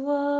world.